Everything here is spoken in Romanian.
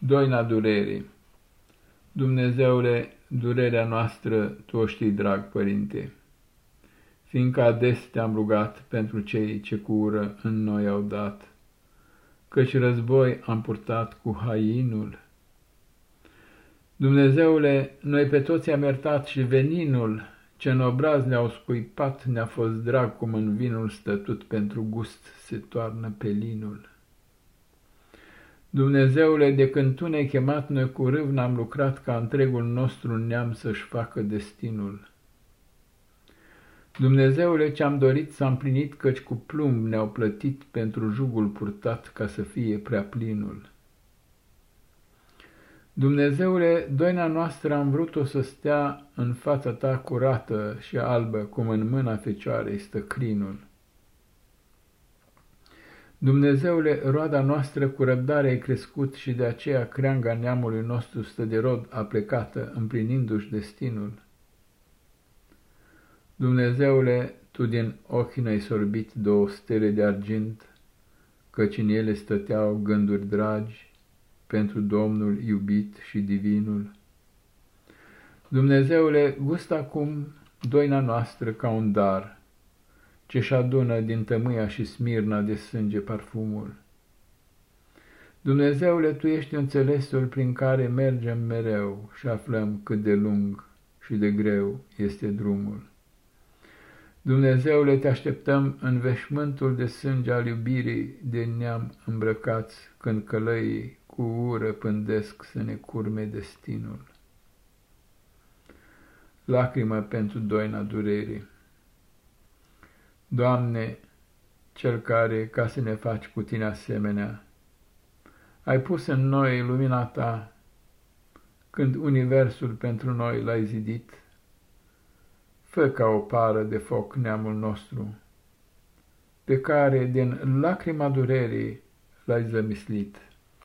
Doina durerii Dumnezeule, durerea noastră Tu o știi, drag Părinte, fiindcă ades te-am rugat pentru cei ce cu ură în noi au dat, căci război am purtat cu hainul. Dumnezeule, noi pe toți am iertat și veninul ce în obraz ne-au scuipat ne-a fost drag cum în vinul stătut pentru gust se toarnă pe linul. Dumnezeule, de când Tu ne-ai chemat, noi cu râv n-am lucrat ca întregul nostru neam să-și facă destinul. Dumnezeule, ce-am dorit s-a împlinit, căci cu plumb ne-au plătit pentru jugul purtat ca să fie prea plinul. Dumnezeule, doina noastră am vrut-o să stea în fața Ta curată și albă, cum în mâna Fecioarei stă crinul. Dumnezeule, roada noastră cu răbdare ai crescut și de aceea creanga neamului nostru stă de rod aplecată, împlinindu-și destinul. Dumnezeule, Tu din ochi ne-ai sorbit două stele de argint, căci în ele stăteau gânduri dragi pentru Domnul iubit și divinul. Dumnezeule, gust acum doina noastră ca un dar, ce-și adună din tămâia și smirna de sânge parfumul. Dumnezeule, Tu ești înțelesul prin care mergem mereu și aflăm cât de lung și de greu este drumul. Dumnezeule, te așteptăm în veșmântul de sânge al iubirii de neam îmbrăcați, când călăii cu ură pândesc să ne curme destinul. Lacrimă pentru doina durerii Doamne, Cel care, ca să ne faci cu Tine asemenea, ai pus în noi lumina Ta, când universul pentru noi l-ai zidit, fă ca o pară de foc neamul nostru, pe care din lacrima durerii l-ai zămislit.